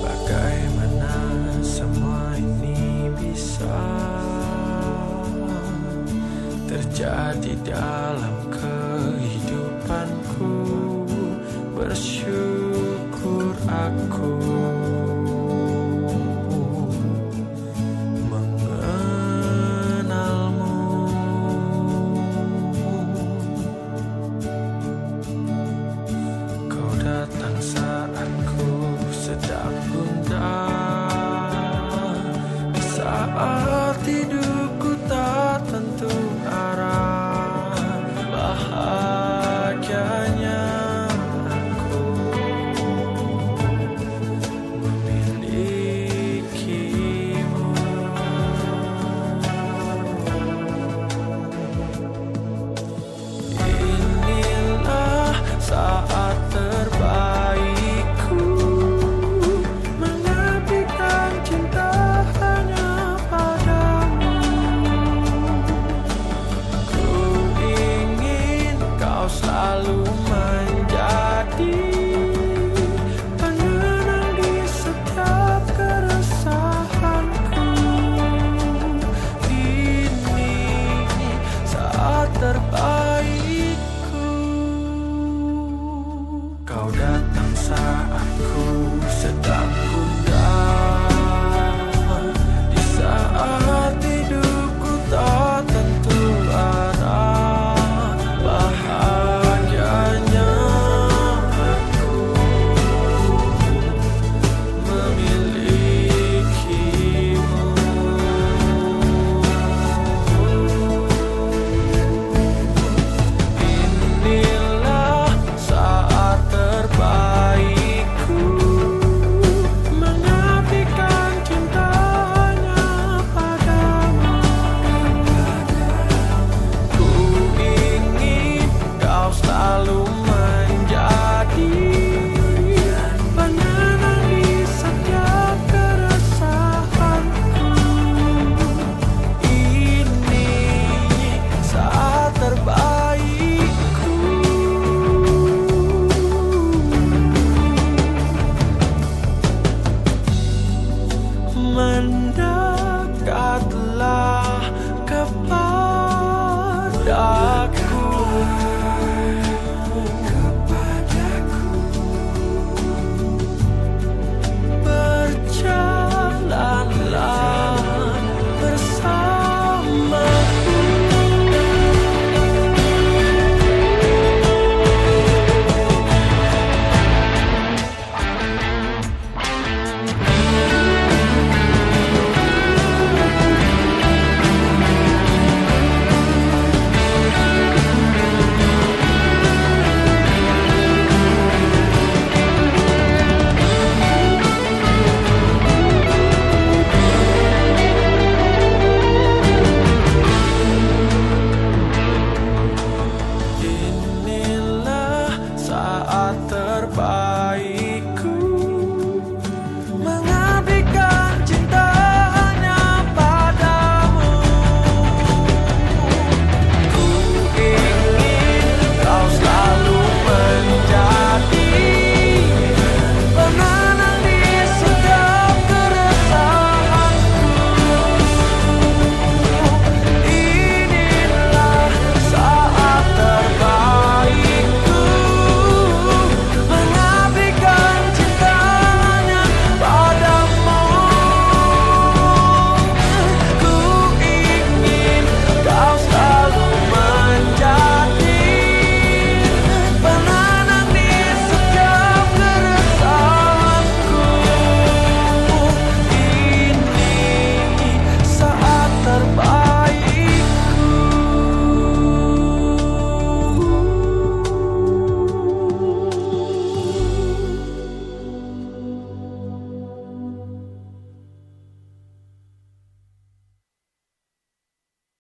Bagaimana semua ini bisa terjadi dalam Mendekatlah kepada